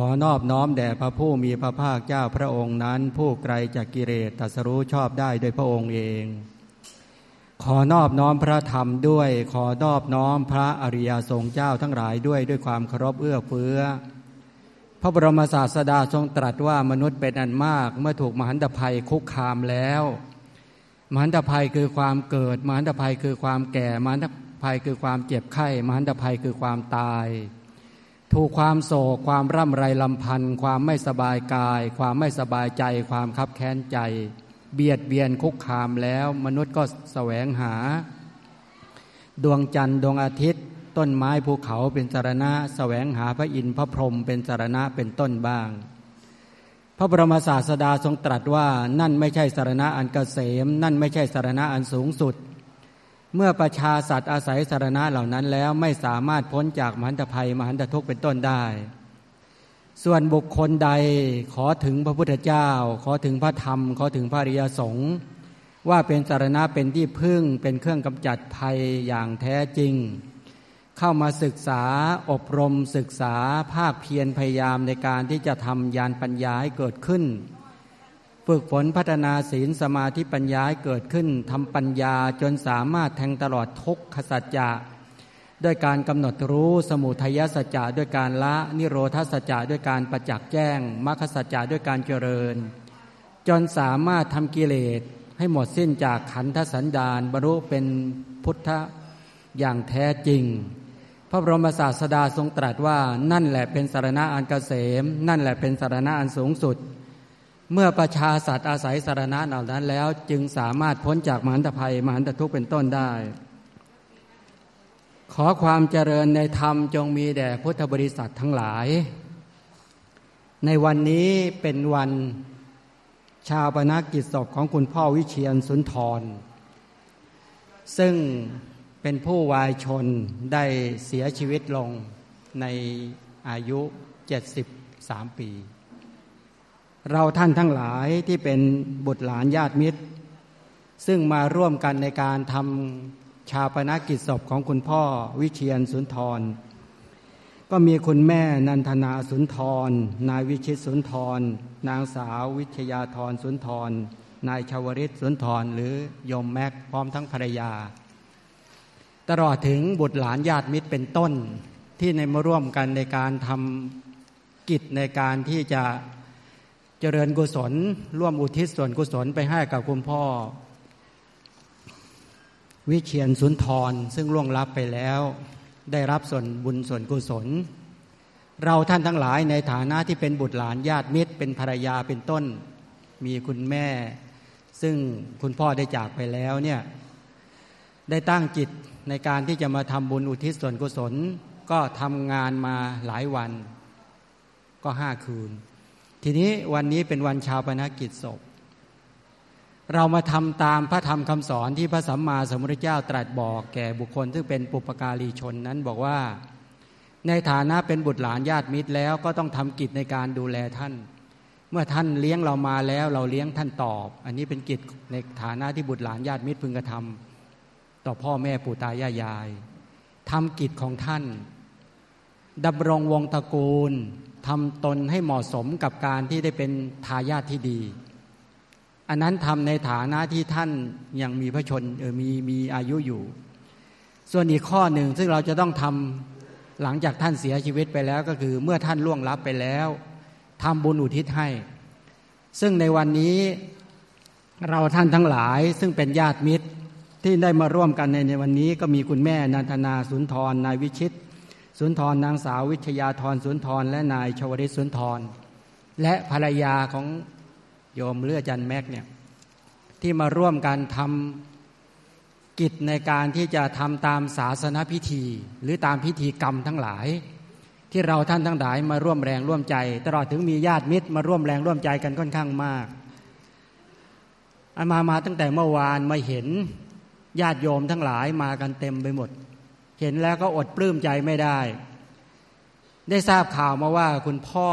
ขอนอบน้อมแด่พระผู้มีพระภาคเจ้าพระองค์นั้น ผู้ไกลจากกิเลสตัสรู้ชอบได้โดยพระองค์เอง ขอนอบน้อมพระธรรมด้วย ขอนอบน้อมพระอริยสงฆ์เจ้าทั้งหลายด้วยด้วยความเคารพเอื้อเฟื้อ พระบรมศาสดาทรงตรัสว่ามนุษย์เป็นอันมากเมื่อถูกมหันตภัยคุกคามแล้ว มหันตภัยคือความเกิด มหันตภัยคือความแก่ มหันตภัยคือความเจ็บไข้ มหันตภัยคือความตาย ถูกความโศกความร่ำไรลำพันธ์ความไม่สบายกาย ความไม่สบายใจ ความคับแค้นใจ เบียดเบียนคุกคามแล้ว มนุษย์ก็แสวงหา ดวงจันทร์ดวงอาทิตย์ ต้นไม้ภูเขาเป็นสารณะแสวงหาพระอินทร์พระพรหมเป็นสารณะเป็นต้นบ้าง พระบรมศาสดาทรงตรัสว่านั่นไม่ใช่สารณะอันกเกษม นั่นไม่ใช่สารณะอันสูงสุด เมื่อประชาสัตว์อาศัยสารณะเหล่านั้นแล้วไม่สามารถพ้นจากมหันตภัยมหันตทุกข์เป็นต้นได้ ส่วนบุคคลใดขอถึงพระพุทธเจ้า ขอถึงพระธรรม ขอถึงพระริยสงฆ์ว่าเป็นสารณะเป็นที่พึ่งเป็นเครื่องกำจัดภัยอย่างแท้จริง เข้ามาศึกษาอบรมศึกษาภาคเพียรพยายามในการที่จะทำยานปัญญาให้เกิดขึ้น ฝึกฝนพัฒนาศีลสมาธิปัญญาให้เกิดขึ้นทำปัญญาจนสามารถแทงตลอดทุกขสัจจะด้วยการกำหนดรู้สมุทัยสัจจะด้วยการละนิโรธสัจจะด้วยการประจักษ์แจ้งมรรคสัจจะด้วยการเจริญ จนสามารถทำกิเลสให้หมดสิ้นจากขันธสันดานบรรลุเป็นพุทธอย่างแท้จริง พระบรมศาสดาทรงตรัสว่านั่นแหละเป็นสารณะอันเกษม นั่นแหละเป็นสารณะอันสูงสุด เมื่อประชาสัตว์อาศัยสารณะเหล่านั้นแล้วจึงสามารถพ้นจากมหันตภัยมหันตทุกข์เป็นต้นได้ ขอความเจริญในธรรมจงมีแด่พุทธบริษัททั้งหลาย ในวันนี้เป็นวันชาวปนักกิจศพของคุณพ่อวิเชียนสุนทร ซึ่งเป็นผู้วายชนได้เสียชีวิตลงในอายุ 73 ปี เราท่านทั้งหลายที่เป็นบุตรหลานญาติมิตร ซึ่งมาร่วมกันในการทำชาปนกิจศพของคุณพ่อวิเชียนสุนทร ก็มีคุณแม่นันทนาสุนทร นายวิชิตสุนทร นางสาววิชยาธรสุนทร นายชาวริตสุนทร หรือยมแม็กพร้อมทั้งภรรยา ตลอดถึงบุตรหลานญาติมิตรเป็นต้นที่ในมาร่วมกันในการทำกิจในการที่จะ เจริญกุศล ร่วมอุทิศส่วนกุศลไปให้กับคุณพ่อ วิเชียนสุนทรซึ่งล่วงลับไปแล้ว ได้รับส่วนบุญส่วนกุศล เราท่านทั้งหลายในฐานะที่เป็นบุตรหลานญาติมิตร เป็นภรรยาเป็นต้น มีคุณแม่ ซึ่งคุณพ่อได้จากไปแล้วเนี่ยได้ตั้งจิตในการที่จะมาทำบุญอุทิศส่วนกุศล ก็ทำงานมาหลายวัน ก็ห้าคืน ทีนี้วันนี้เป็นวันชาวปนกิจศพ เรามาทำตามพระธรรมคำสอนที่พระสัมมาสัมพุทธเจ้าตรัสบอกแก่บุคคล ซึ่งเป็นปุปการีชนนั้นบอกว่า ในฐานะเป็นบุตรหลานญาติมิตรแล้วก็ต้องทำกิจในการดูแลท่าน เมื่อท่านเลี้ยงเรามาแล้วเราเลี้ยงท่านตอบ อันนี้เป็นกิจในฐานะที่บุตรหลานญาติมิตรพึงกระทำต่อพ่อแม่ปู่ตายายายทำกิจของท่าน ดำรงวงตระกูลทำตนให้เหมาะสมกับการที่ได้เป็นทายาทที่ดี อันนั้นทำในฐานะที่ท่านยังมีพระชนเออมีมีอายุอยู่ ส่วนอีกข้อหนึ่งซึ่งเราจะต้องทำหลังจากท่านเสียชีวิตไปแล้วก็คือ เมื่อท่านล่วงลับไปแล้วทำบุญอุทิศให้ ซึ่งในวันนี้เราท่านทั้งหลายซึ่งเป็นญาติมิตรที่ได้มาร่วมกันในในวันนี้ก็มีคุณแม่นันทนาสุนทรนายวิชิต สุนทรนางสาววิทยาธรสุนทร และนายชวริศสุนทร และภรรยาของโยมเลือจันแม็กเนี่ยที่มาร่วมกันทำกิจในการที่จะทำตามศาสนพิธี หรือตามพิธีกรรมทั้งหลาย ที่เราท่านทั้งหลายมาร่วมแรงร่วมใจ ตลอดถึงมีญาติมิตรมาร่วมแรงร่วมใจกันค่อนข้างมากอามามาตั้งแต่เมื่อวานมาเห็นญาติโยมทั้งหลายมากันเต็มไปหมด เห็นแล้วก็อดปลื้มใจไม่ได้ ได้ทราบข่าวมาว่าคุณพ่อ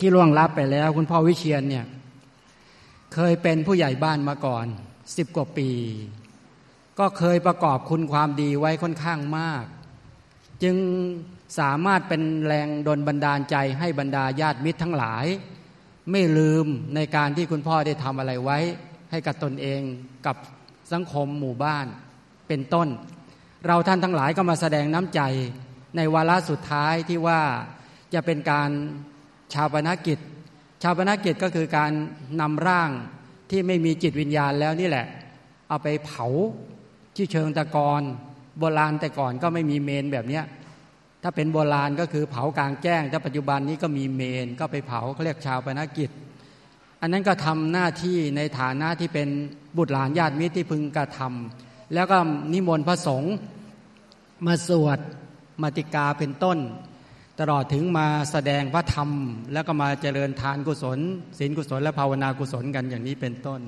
ที่ล่วงลับไปแล้ว คุณพ่อวิเชียนเนี่ย เคยเป็นผู้ใหญ่บ้านมาก่อนสิบกว่าปี ก็เคยประกอบคุณความดีไว้ค่อนข้างมาก จึงสามารถเป็นแรงดลบันดาลใจให้บรรดาญาติมิตรทั้งหลาย ไม่ลืมในการที่คุณพ่อได้ทำอะไรไว้ ให้กับตนเองกับสังคมหมู่บ้านเป็นต้น เราท่านทั้งหลายก็มาแสดงน้ำใจในวาระสุดท้ายที่ว่าจะเป็นการชาวปนกิจ ชาวปนกิจก็คือการนำร่างที่ไม่มีจิตวิญญาณแล้วนี่แหละ เอาไปเผาที่เชิงตะกอนโบราณแต่ก่อนก็ไม่มีเมนแบบเนี้ยถ้าเป็นโบราณก็คือเผากลางแจ้งถ้าปัจจุบันนี้ก็มีเมนก็ไปเผาเขาเรียกชาวปนกิจ อันนั้นก็ทำหน้าที่ในฐานะที่เป็นบุตรหลานญาติมิตรที่พึงกระทำ แล้วก็นิมนต์พระสงฆ์มาสวดมาติกาเป็นต้น ตลอดถึงมาแสดงพระธรรม แล้วก็มาเจริญทานกุศลศีลกุศลและภาวนากุศลกันอย่างนี้เป็นต้น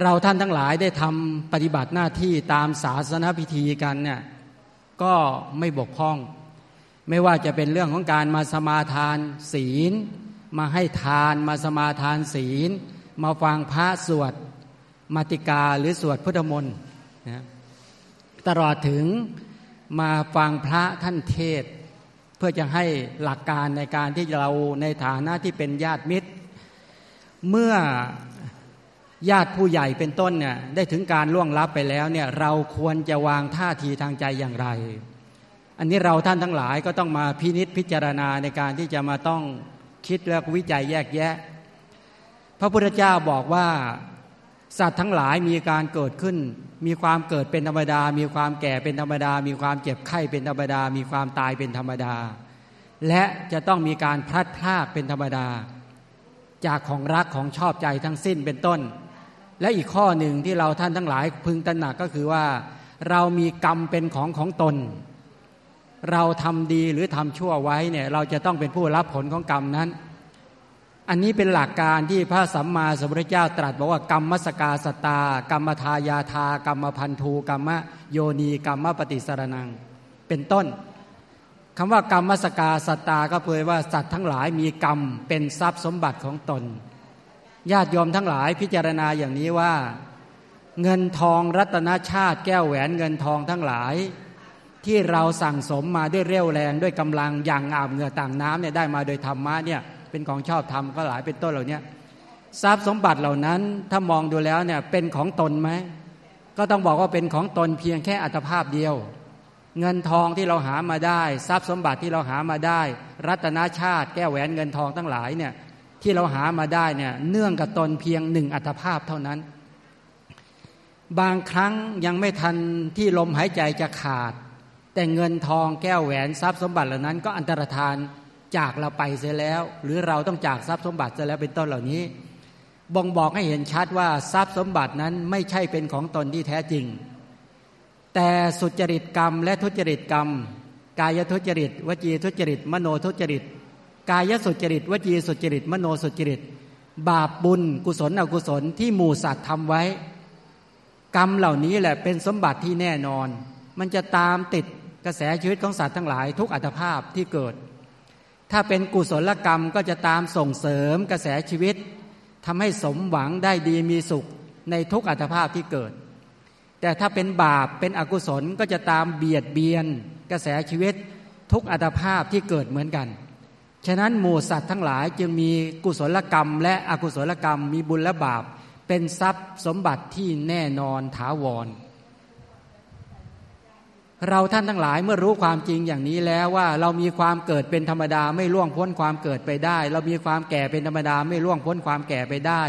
เราท่านทั้งหลายได้ทำปฏิบัติหน้าที่ตามศาสนาพิธีกันเนี่ยก็ไม่บกพร่อง ไม่ว่าจะเป็นเรื่องของการมาสมาทานศีล มาให้ทานมาสมาทานศีล มาฟังพระสวดมาติกาหรือสวดพุทธมนต์ นะตลอดถึงมาฟังพระท่านเทศ เพื่อจะให้หลักการในการที่เราในฐานะที่เป็นญาติมิตร เมื่อญาติผู้ใหญ่เป็นต้นเนี่ยได้ถึงการล่วงลับไปแล้วเนี่ยเราควรจะวางท่าทีทางใจอย่างไร อันนี้เราท่านทั้งหลายก็ต้องมาพินิษพิจารณาในการที่จะมาต้องคิดและวิจัยแยกแยะ พระพุทธเจ้าบอกว่า สัตว์ทั้งหลายมีการเกิดขึ้น มีความเกิดเป็นธรรมดา มีความแก่เป็นธรรมดา มีความเจ็บไข้เป็นธรรมดา มีความตายเป็นธรรมดา และจะต้องมีการพลัดพรากเป็นธรรมดา จากของรักของชอบใจทั้งสิ้นเป็นต้น และอีกข้อหนึ่งที่เราท่านทั้งหลายพึงตระหนักก็คือว่า เรามีกรรมเป็นของของตน เราทำดีหรือทำชั่วไว้เนี่ยเราจะต้องเป็นผู้รับผลของกรรมนั้น อันนี้เป็นหลักการที่พระสัมมาสัมพุทธเจ้าตรัสบอกว่ากรรมสกาสตา กรรมทายาทากรรมพันธูกรรมโยนีกรรมปฏิสารนัง เป็นต้นคำว่ากรรมสกาสตาก็เผยว่าสัตว์ทั้งหลายมีกรรมเป็นทรัพย์สมบัติของตน ญาติโยมทั้งหลายพิจารณาอย่างนี้ว่า เงินทองรัตนชาติแก้วแหวนเงินทองทั้งหลาย ที่เราสั่งสมมาด้วยเรี่ยวแรงด้วยกำลังอย่างอาบเหงื่อต่างน้ำเนี่ยได้มาโดยธรรมะเนี่ย เป็นของชอบธรรมก็หลายเป็นต้นเหล่านี้ทรัพย์สมบัติเหล่านั้นถ้ามองดูแล้วเนี่ยเป็นของตนไหมก็ต้องบอกว่าเป็นของตนเพียงแค่อัตภาพเดียว เงินทองที่เราหามาได้ ทรัพย์สมบัติที่เราหามาได้ รัตนชาติ แก้วแหวนเงินทองทั้งหลายเนี่ยที่เราหามาได้เนี่ยเนื่องกับตนเพียงหนึ่งอัตภาพเท่านั้น บางครั้งยังไม่ทันที่ลมหายใจจะขาด แต่เงินทองแก้วแหวนทรัพย์สมบัติเหล่านั้น ก็อันตรธาน จากเราไปเสียแล้ว หรือเราต้องจากทรัพย์สมบัติเสียแล้วเป็นต้นเหล่านี้บ่งบอกให้เห็นชัดว่าทรัพย์สมบัตินั้นไม่ใช่เป็นของตนที่แท้จริง แต่สุจริตกรรม และทุจริตกรรม กายทุจริต วจีทุจริต มโนทุจริต กายสุจริต วจีสุจริต มโนสุจริต บาปบุญ กุศลอกุศลที่หมู่สัตว์ทำไว้ กรรมเหล่านี้แหละเป็นสมบัติที่แน่นอน มันจะตามติดกระแสชีวิตของสัตว์ทั้งหลายทุกอัตภาพที่เกิด ถ้าเป็นกุศลกรรมก็จะตามส่งเสริมกระแสชีวิตทำให้สมหวังได้ดีมีสุขในทุกอัตภาพที่เกิด แต่ถ้าเป็นบาปเป็นอกุศลก็จะตามเบียดเบียน กระแสชีวิตทุกอัตภาพที่เกิดเหมือนกัน ฉะนั้นหมู่สัตว์ทั้งหลายจึงมีกุศลกรรม และอกุศลกรรมมีบุญและบาป เป็นทรัพย์สมบัติที่แน่นอนถาวร เราท่านทั้งหลายเมื่อรู้ความจริงอย่างนี้แล้วว่าเรามีความเกิดเป็นธรรมดาไม่ล่วงพ้นความเกิดไปได้ เรามีความแก่เป็นธรรมดาไม่ล่วงพ้นความแก่ไปได้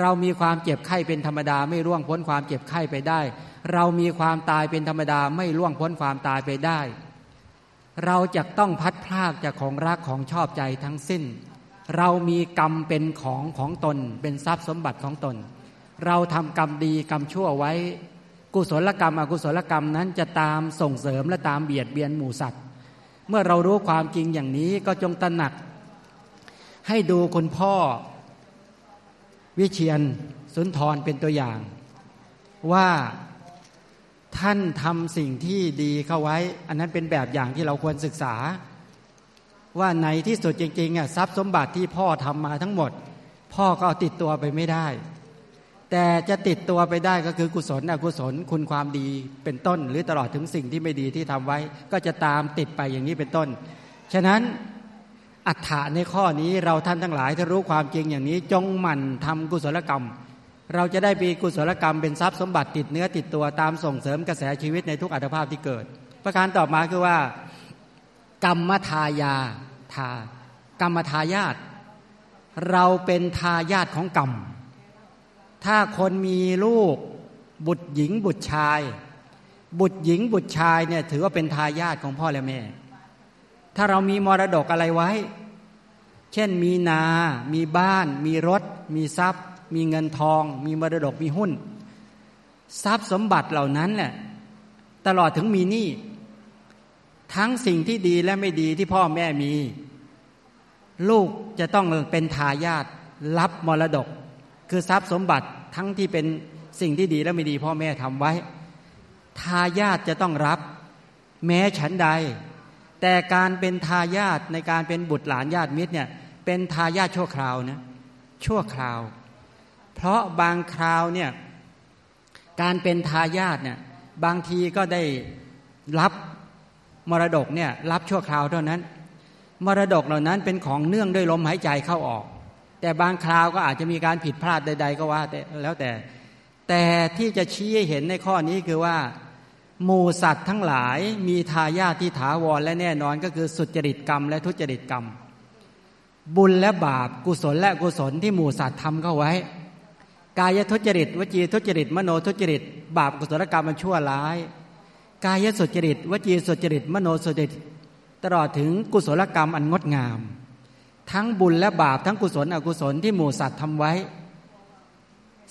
เรามีความเจ็บไข้เป็นธรรมดาไม่ล่วงพ้นความเจ็บไข้ไปได้ เรามีความตายเป็นธรรมดาไม่ล่วงพ้นความตายไปได้ เราจะต้องพัดพลากจากของรักของชอบใจทั้งสิ้น เรามีกรรมเป็นของของตน เป็นทรัพย์สมบัติของตน เราทำกรรมดีกรรมชั่วไว้ กุศลกรรม อกุศลกรรมนั้นจะตามส่งเสริมและตามเบียดเบียนหมู่สัตว์ เมื่อเรารู้ความจริงอย่างนี้ก็จงตระหนัก ให้ดูคุณพ่อ วิเชียนสุนทรเป็นตัวอย่าง ว่าท่านทำสิ่งที่ดีเข้าไว้ อันนั้นเป็นแบบอย่างที่เราควรศึกษา ว่าในที่สุดจริงๆอะทรัพย์สมบัติที่พ่อทำมาทั้งหมด พ่อก็เอาติดตัวไปไม่ได้ แต่จะติดตัวไปได้ก็คือกุศลอกุศลคุณความดีเป็นต้น หรือตลอดถึงสิ่งที่ไม่ดีที่ทำไว้ ก็จะตามติดไปอย่างนี้เป็นต้น ฉะนั้นอัฏฐะในข้อนี้เราท่านทั้งหลายถ้ารู้ความจริงอย่างนี้จงหมั่นทำกุศลกรรม เราจะได้มีกุศลกรรมเป็นทรัพย์สมบัติติดเนื้อติดตัวตามส่งเสริมกระแสชีวิตในทุกอัตภาพที่เกิด ประการต่อมาคือว่า กรรมทายาทากรรมทายาทเราเป็นทายาทของกรรม ถ้าคนมีลูกบุตรหญิงบุตรชาย บุตรหญิงบุตรชายเนี่ยถือว่าเป็นทายาทของพ่อและแม่ ถ้าเรามีมรดกอะไรไว้ เช่นมีนา มีบ้าน มีรถ มีทรัพย์ มีเงินทอง มีมรดกมีหุ้น ทรัพย์สมบัติเหล่านั้นแหละตลอดถึงมีหนี้ทั้งสิ่งที่ดีและไม่ดีที่พ่อแม่มี ลูกจะต้องเป็นทายาทรับมรดก คือทรัพย์สมบัติทั้งที่เป็นสิ่งที่ดีและไม่ดีพ่อแม่ทำไว้ ทายาทจะต้องรับ แม้ฉันใด แต่การเป็นทายาทในการเป็นบุตรหลานญาติมิตรเนี่ยเป็นทายาทชั่วคราวนะชั่วคราว เพราะบางคราวเนี่ยการเป็นทายาทเนี่ยบางทีก็ได้รับมรดกเนี่ยรับชั่วคราวเท่านั้น มรดกเหล่านั้นเป็นของเนื่องด้วยลมหายใจเข้าออก แต่บางคราวก็อาจจะมีการผิดพลาดใด ๆ ก็ว่าแต่แล้วแต่ แต่ที่จะชี้ให้เห็นในข้อนี้คือว่าหมูสัตว์ทั้งหลายมีทายาทที่ถาวรและแน่นอนก็คือสุจริตกรรม และทุจริตกรรม บุญและบาปกุศลและกุศลที่หมูสัตว์ทำเข้าไว้ กายทุจริต วจีทุจริต มโนทุจริต บาปกุศลกรรมมันชั่วร้าย กายสุจริต วจีสุจริต มโนสุจริต ตลอดถึงกุศลกรรมอันงดงาม ทั้งบุญและบาปทั้งกุศลอกุศลที่หมู่สัตว์ทำไว้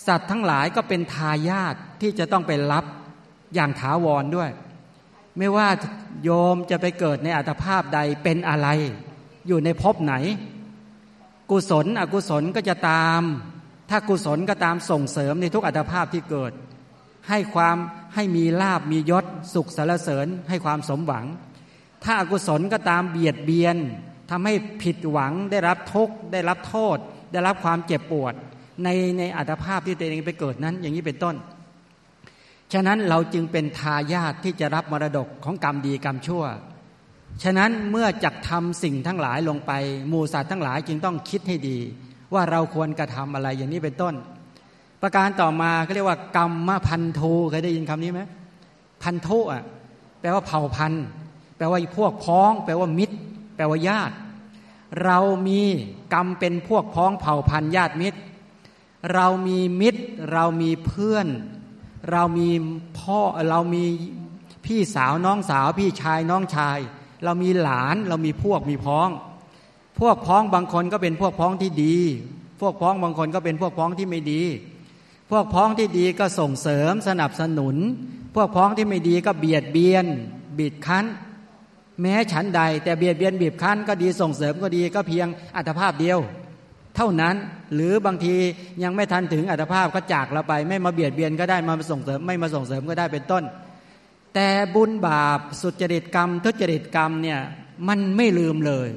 สัตว์ทั้งหลายก็เป็นทายาทที่จะต้องไปรับอย่างถาวรด้วย ไม่ว่าโยมจะไปเกิดในอัตภาพใดเป็นอะไร อยู่ในภพไหน กุศลอกุศลก็จะตาม ถ้ากุศลก็ตามส่งเสริมในทุกอัตภาพที่เกิด ให้ความให้มีลาบมียศสุขสารเสริญให้ความสมหวัง ถ้าอากุศลก็ตามเบียดเบียน ทำให้ผิดหวังได้รับทุกข์ได้รับโทษ ได้รับความเจ็บปวด ในในอัตภาพที่ตัวเองไปเกิดนั้น อย่างนี้เป็นต้น ฉะนั้นเราจึงเป็นทายาทที่จะรับมรดกของกรรมดีกรรมชั่ว ฉะนั้นเมื่อจักทำสิ่งทั้งหลายลงไปหมู่สัตว์ทั้งหลายจึงต้องคิดให้ดี ว่าเราควรกระทำอะไรอย่างนี้เป็นต้น ประการต่อมาเขาเรียกว่ากรรมพันธุเคยได้ยินคำนี้ไหมพันธุอะแปลว่าเผ่าพันธุ์แปลว่าพวกพ้อง แปลว่ามิตร แปลว่าญาติ เรามีกรรมเป็นพวกพ้องเผ่าพันธุ์ญาติมิตร เรามีมิตร เรามีเพื่อน เรามีพ่อเรามีพี่สาวน้องสาวพี่ชายน้องชาย เรามีหลานเรามีพวกมีพ้อง พวกพ้องบางคนก็เป็นพวกพ้องที่ดี พวกพ้องบางคนก็เป็นพวกพ้องที่ไม่ดี พวกพ้องที่ดีก็ส่งเสริมสนับสนุน พวกพ้องที่ไม่ดีก็เบียดเบียน บิดคั้น แม้ฉันใด แต่เบียดเบียนบีบคั้นก็ดีส่งเสริมก็ดีก็เพียงอัตภาพเดียว เท่านั้นหรือบางทียังไม่ทันถึงอัตภาพก็จากเราไป ไม่มาเบียดเบียนก็ได้มาส่งเสริม ไม่มาส่งเสริมก็ได้เป็นต้น แต่บุญบาปสุจริตกรรม ทุจริตกรรมเนี่ยมันไม่ลืมเลย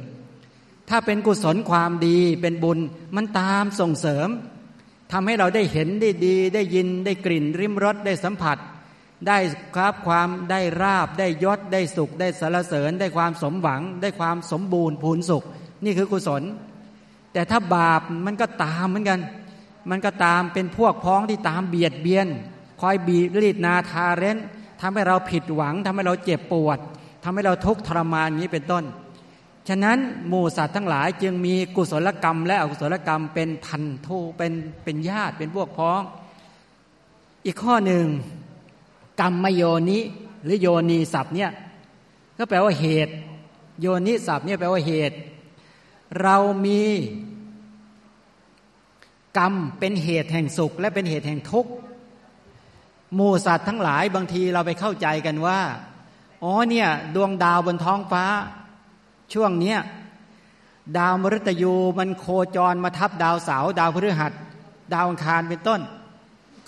ถ้าเป็นกุศลความดีเป็นบุญมันตามส่งเสริมทำให้เราได้เห็นได้ดี ได้ยินได้กลิ่นริมรสได้สัมผัส ได้ครับความได้ราบได้ยศได้สุข ได้สารเสริญ ได้ความสมหวัง ได้ความสมบูรณ์พูนสุข นี่คือกุศล แต่ถ้าบาปมันก็ตามเหมือนกัน มันก็ตามเป็นพวกพ้องที่ตามเบียดเบียน คอยบีบรีดนาทาเร้นทำให้เราผิดหวังทำให้เราเจ็บปวดทำให้เราทุกข์ทรมานนี้เป็นต้น ฉะนั้นหมู่สัตว์ทั้งหลายจึงมีกุศลกรรม และอกุศลกรรมเป็นพันธุเป็นเป็นญาติเป็นพวกพ้อง อีกข้อหนึ่ง กรรมโยนิหรือโยนีศัพท์เนี่ยก็แปลว่าเหตุ โยนิศัพท์เนี่ยแปลว่าเหตุ เรามีกรรมเป็นเหตุแห่งสุข และเป็นเหตุแห่งทุกข์หมูสัตว์ทั้งหลายบางทีเราไปเข้าใจกันว่าอ๋อเนี่ยดวงดาวบนท้องฟ้า ช่วงเนี้ยดาวมฤตยูมันโคจรมาทับดาวเสาร์ดาวพฤหัส ดาวอังคารเป็นต้น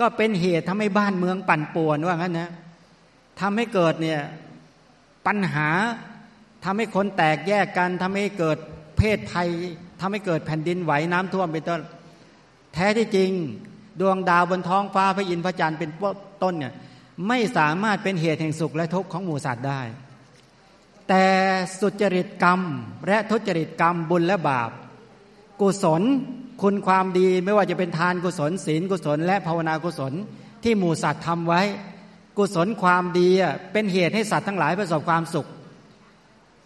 ก็เป็นเหตุทำให้บ้านเมืองปั่นป่วนว่างั้นนะทำให้เกิดเนี่ยปัญหาทำให้คนแตกแยกกันทำให้เกิดเพศภัยทำให้เกิดแผ่นดินไหวน้ำท่วมเป็นต้นแท้ที่จริง ดวงดาวบนท้องฟ้าพระอินทร์พระจันทร์เป็นต้นเนี่ยไม่สามารถเป็นเหตุแห่งสุขและทุกข์ของหมู่สัตว์ได้ แต่สุจริตกรรมและทุจริตกรรมบุญและบาป กุศล คุณความดีไม่ว่าจะเป็นทานกุศลศีลกุศล และภาวนากุศล ที่หมู่สัตว์ทำไว้ กุศลความดีเป็นเหตุให้สัตว์ทั้งหลายประสบความสุข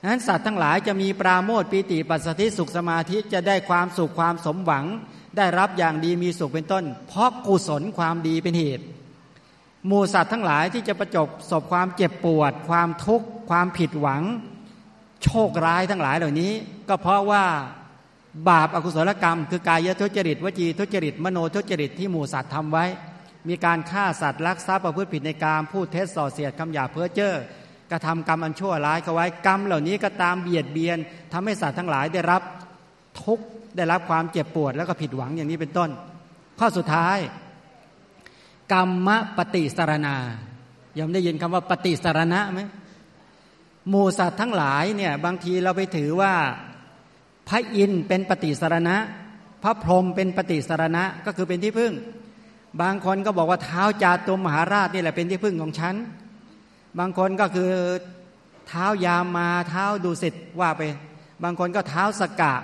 นั้นสัตว์ทั้งหลายจะมีปราโมทปีติปัสสติสุขสมาธิจะได้ความสุขความสมหวัง ได้รับอย่างดีมีสุขเป็นต้น เพราะกุศลความดีเป็นเหตุหมู่สัตว์ทั้งหลายที่จะประจบสบความเจ็บปวด ความทุกข์ความผิดหวัง โชคร้ายทั้งหลายเหล่านี้ ก็เพราะว่า บาปอากุศลกรรม คือกายทุจริตวจีทุจริต มโนทุจริตที่หมูสัตว์ทำไว้ มีการฆ่าสัตว์ลักทรัพย์ประพฤติผิดในการพูดเท็จส่อเสียดคำหยาเพ้อเจ้อกระทำกรรมอันชั่วร้ายเขาไว้กรรมเหล่านี้ก็ตามเบียดเบียนทำให้สัตว์ทั้งหลายได้รับทุกข์ได้รับความเจ็บปวดแล้วก็ผิดหวังอย่างนี้เป็นต้น ข้อสุดท้าย กรรมปฏิสารณายอมได้ยินคำว่าปฏิสารณะไหมหมูสัตว์ทั้งหลายเนี่ยบางทีเราไปถือว่า พระอินเป็นปฏิสารณะ พระพรหมเป็นปฏิสารณะก็คือเป็นที่พึ่ง บางคนก็บอกว่าเท้าจาตุมมหาราชนี่แหละเป็นที่พึ่งของฉัน บางคนก็คือเท้ายามมาเท้าดูสิทว่าไป บางคนก็เท้าสกะ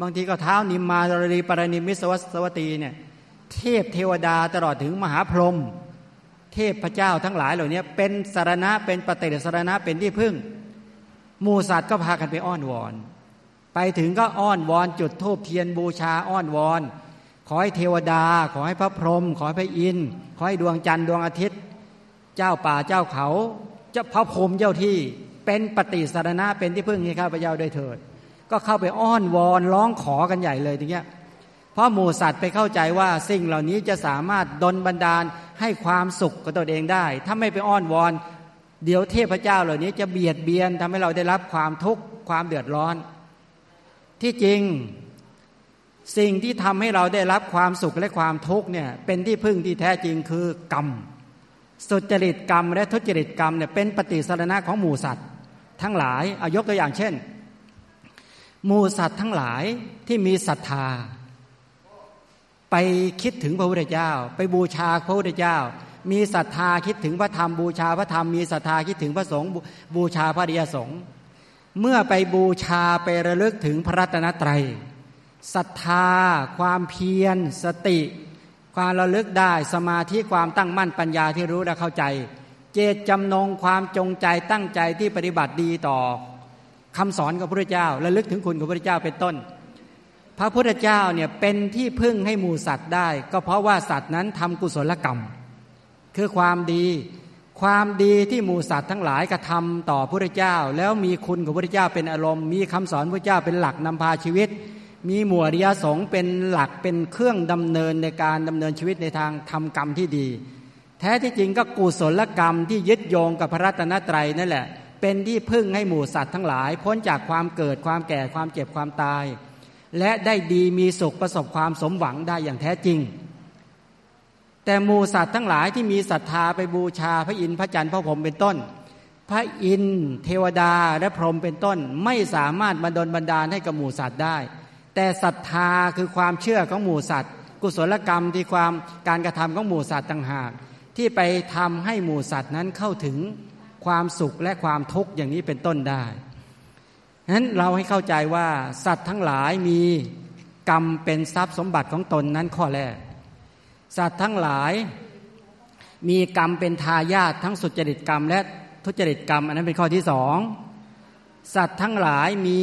บางทีก็เท้านิมมาดรีปรณิมิสวัสวตีเนี่ยเทพเทวดาตลอดถึงมหาพรหมเทพพระเจ้าทั้งหลายเหล่านี้เป็นสารณะเป็นปฏิสารณะเป็นที่พึ่ง มูสัตว์ก็พากันไปอ้อนวอน ไปถึงก็อ้อนวอนจุดทูบเทียนบูชาอ้อนวอน ขอให้เทวดา ขอให้พระพรหมขอให้พระอินทร์ขอให้ดวงจันทร์ดวงอาทิตย์ เจ้าป่าเจ้าเขาเจ้าพระพรหมเจ้าที่เป็นปฏิสารณะเป็นที่พึ่งให้ข้าพเจ้าได้เถิด ก็เข้าไปอ้อนวอนร้องขอกันใหญ่เลยทีเนี้ยเพราะหมูสัตว์ไปเข้าใจว่าสิ่งเหล่านี้จะสามารถดลบันดาลให้ความสุขกับตัวเองได้ ถ้าไม่ไปอ้อนวอน เดี๋ยวเทพเจ้าเหล่านี้จะเบียดเบียนทำให้เราได้รับความทุกข์ความเดือดร้อน ที่จริงสิ่งที่ทำให้เราได้รับความสุขและความทุกข์เนี่ยเป็นที่พึ่งที่แท้จริงคือกรรม สุจริตกรรม และทุจริตกรรมเนี่ยเป็นปฏิสารณะของหมู่สัตว์ ทั้งหลายอายกตัวอย่างเช่น หมู่สัตว์ทั้งหลายที่มีศรัทธา ไปคิดถึงพระพุทธเจ้า ไปบูชาพระพุทธเจ้า มีศรัทธาคิดถึงพระธรรมบูชาพระธรรมมีศรัทธาคิดถึงพระสงฆ์บูชาพระเดียสงฆ์ เมื่อไปบูชาไประลึกถึงพระรัตนตรัยศรัทธา ความเพียร สติ ความระลึกได้สมาธิความตั้งมั่นปัญญาที่รู้และเข้าใจ เจตจำนงความจงใจตั้งใจที่ปฏิบัติดีต่อคำสอนของพระพุทธเจ้าระลึกถึงคุณของพระพุทธเจ้าเป็นต้น พระพุทธเจ้าเนี่ยเป็นที่พึ่งให้หมู่สัตว์ได้ ก็เพราะว่าสัตว์นั้นทำกุศลกรรม คือความดี ความดีที่หมู่สัตว์ทั้งหลายกระทำต่อพระเจ้า แล้วมีคุณของพระเจ้าเป็นอารมณ์ มีคำสอนพระเจ้าเป็นหลักนำพาชีวิต มีหมวดยาสงเป็นหลักเป็นเครื่องดำเนินในการดำเนินชีวิตในทางทำกรรมที่ดี แท้ที่จริงก็กุศลกรรมที่ยึดโยงกับพระรัตนตรัยนั่นแหละ เป็นที่พึ่งให้หมู่สัตว์ทั้งหลาย พ้นจากความเกิดความแก่ความเจ็บความตาย และได้ดีมีสุขประสบความสมหวังได้อย่างแท้จริง แต่หมูสัตว์ทั้งหลายที่มีศรัทธาไปบูชาพระอินทร์พระจันทร์พระพรหมเป็นต้น พระอินทร์เทวดาและพรหมเป็นต้นไม่สามารถมาดลบันดาลให้กับหมูสัตว์ได้ แต่ศรัทธาคือความเชื่อของหมูสัตว์ กุศลกรรมที่ความการกระทำของหมูสัตว์ต่างหาก ที่ไปทำให้หมูสัตว์นั้นเข้าถึงความสุขและความทุกข์อย่างนี้เป็นต้นได้ฉะนั้นเราให้เข้าใจว่าสัตว์ทั้งหลายมีกรรมเป็นทรัพย์สมบัติของตนนั้นข้อแรก สัตว์ทั้งหลาย มีกรรมเป็นทายาททั้งสุจริตกรรม และทุจริตกรรม อันนั้นเป็นข้อที่สองสัตว์ทั้งหลายมี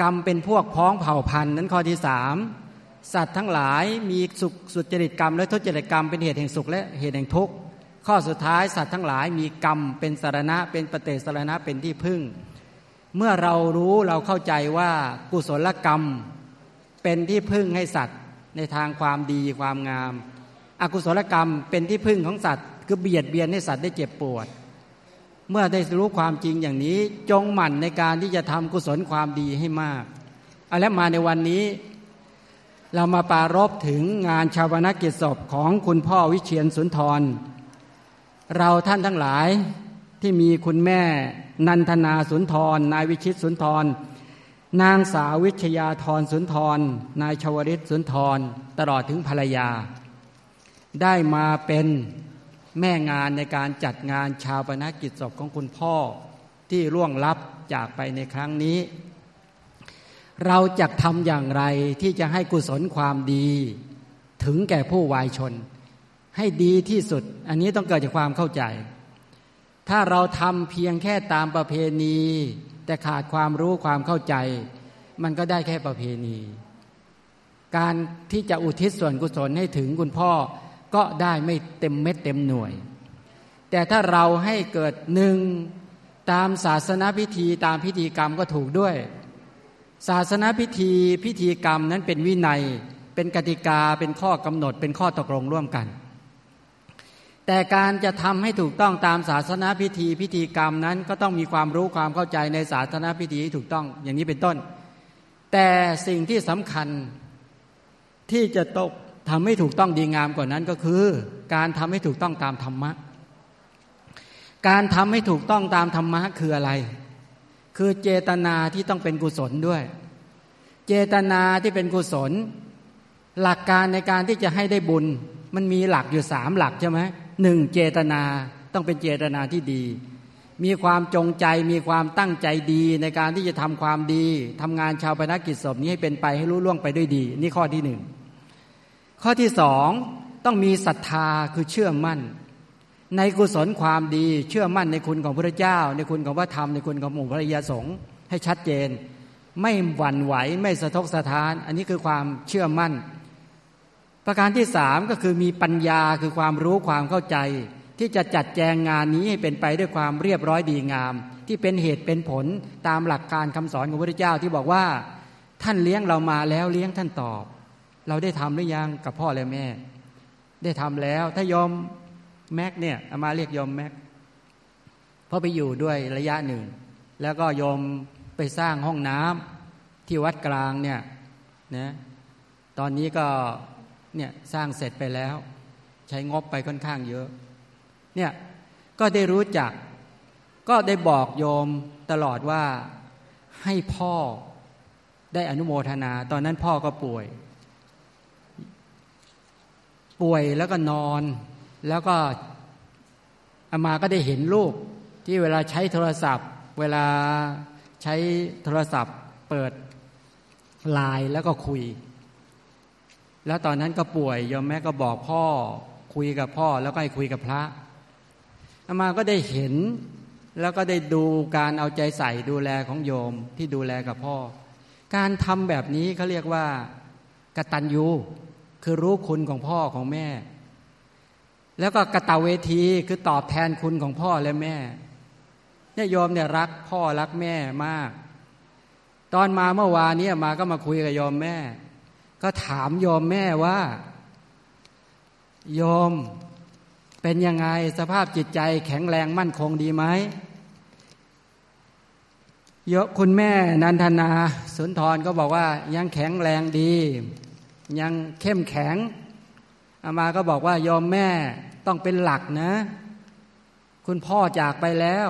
กรรมเป็นพวกพ้องเผ่าพันธุ์นั้นข้อที่สามสัตว์ทั้งหลายมีสุขสุจริตกรรม และทุจริตกรรมเป็นเหตุแห่งสุขและเหตุแห่งทุกข์ข้อสุดท้ายสัตว์ทั้งหลายมีกรรมเป็นสารณะ เป็นปฏิสารณะเป็นที่พึ่ง เมื่อเรารู้เราเข้าใจว่ากุศลกรรมเป็นที่พึ่งให้สัตว์ ในทางความดีความงาม อกุศลกรรมเป็นที่พึ่งของสัตว์ คือเบียดเบียนให้สัตว์ได้เจ็บปวด เมื่อได้รู้ความจริงอย่างนี้จงหมั่นในการที่จะทำกุศลความดีให้มากเอาแล้วมาในวันนี้ เรามาปารบถึงงานชาวนากิจศพของคุณพ่อวิเชียนสุนทร เราท่านทั้งหลายที่มีคุณแม่ นันทนาสุนทร นายวิชิตสุนทร นางสาววิชยาธรสุนทร นายชวริตสุนทร ตลอดถึงภรรยา ได้มาเป็นแม่งานในการจัดงานชาวปนกิจศพของคุณพ่อที่ร่วงลับจากไปในครั้งนี้ เราจะทำอย่างไรที่จะให้กุศลความดี ถึงแก่ผู้วายชน ให้ดีที่สุด อันนี้ต้องเกิดจากความเข้าใจ ถ้าเราทำเพียงแค่ตามประเพณี แต่ขาดความรู้ความเข้าใจ มันก็ได้แค่ประเพณี การที่จะอุทิศส่วนกุศลให้ถึงคุณพ่อก็ได้ไม่เต็มเม็ดเต็มหน่วย แต่ถ้าเราให้เกิดหนึ่งตามศาสนาพิธีตามพิธีกรรมก็ถูกด้วย ศาสนาพิธีพิธีกรรมนั้นเป็นวินัย เป็นกติกาเป็นข้อกำหนดเป็นข้อตกลงร่วมกัน แต่การจะทำให้ถูกต้องตามศาสนาพิธีพิธีกรรมนั้น ก็ต้องมีความรู้ความเข้าใจในศาสนาพิธีที่ถูกต้องอย่างนี้เป็นต้น แต่สิ่งที่สำคัญที่จะตกทำให้ถูกต้องดีงามกว่านั้นก็คือ การทำให้ถูกต้องตามธรรมะ การทำให้ถูกต้องตามธรรมะคืออะไร คือเจตนาที่ต้องเป็นกุศลด้วย เจตนาที่เป็นกุศล หลักการในการที่จะให้ได้บุญ มันมีหลักอยู่สามหลักใช่ไหม หนึ่งเจตนาต้องเป็นเจตนาที่ดี มีความจงใจมีความตั้งใจดีในการที่จะทำความดีทำงานชาวพนักกิจศพนี้ให้เป็นไปให้รู้ล่วงไปด้วยดี นี่ข้อที่หนึ่งข้อที่สองต้องมีศรัทธาคือเชื่อมั่น ในกุศลความดีเชื่อมั่นในคุณของพระเจ้า ในคุณของพระธรรมในคุณของหมู่พระยาสงฆ์ให้ชัดเจน ไม่หวั่นไหวไม่สะทกสะท้าน อันนี้คือความเชื่อมั่น ประการที่สามก็คือมีปัญญาคือความรู้ความเข้าใจ ที่จะจัดแจงงานนี้ให้เป็นไปด้วยความเรียบร้อยดีงาม ที่เป็นเหตุเป็นผลตามหลักการคำสอนของพระเจ้าที่บอกว่า ท่านเลี้ยงเรามาแล้วเลี้ยงท่านตอบ เราได้ทำหรือยังกับพ่อและแม่ ได้ทำแล้วถ้ายอมแม็กเนี่ยอามาเรียกยอมแม็กเพราะไปอยู่ด้วยระยะหนึ่ง แล้วก็ยอมไปสร้างห้องน้ำที่วัดกลางเนี่ยนะตอนนี้ก็ เนี่ยสร้างเสร็จไปแล้ว ใช้งบไปค่อนข้างเยอะ เนี่ยก็ได้รู้จัก ก็ได้บอกโยมตลอดว่าให้พ่อได้อนุโมทนา ตอนนั้นพ่อก็ป่วย ป่วยแล้วก็นอน แล้วก็อามาก็ได้เห็นลูกที่เวลาใช้โทรศัพท์ เวลาใช้โทรศัพท์ เปิดไลน์แล้วก็คุย แล้วตอนนั้นก็ป่วยยอมแม่ก็บอกพ่อคุยกับพ่อแล้วก็ให้คุยกับพระอามาก็ได้เห็นแล้วก็ได้ดูการเอาใจใส่ดูแลของโยมที่ดูแลกับพ่อ การทำแบบนี้เขาเรียกว่ากตัญญูคือรู้คุณของพ่อของแม่ แล้วก็กระตาเวทีคือตอบแทนคุณของพ่อและแม่เนี่ยโยมเนี่ยรักพ่อรักแม่มาก ตอนมาเมื่อวานนี้มาก็มาคุยกับโยมแม่ ก็ถามโยมแม่ว่าโยมเป็นยังไงสภาพจิตใจแข็งแรงมั่นคงดีไหมยกคุณแม่นันทนาสุนทรก็บอกว่ายังแข็งแรงดี ยังเข้มแข็งอามาก็บอกว่ายอมแม่ต้องเป็นหลักนะ คุณพ่อจากไปแล้ว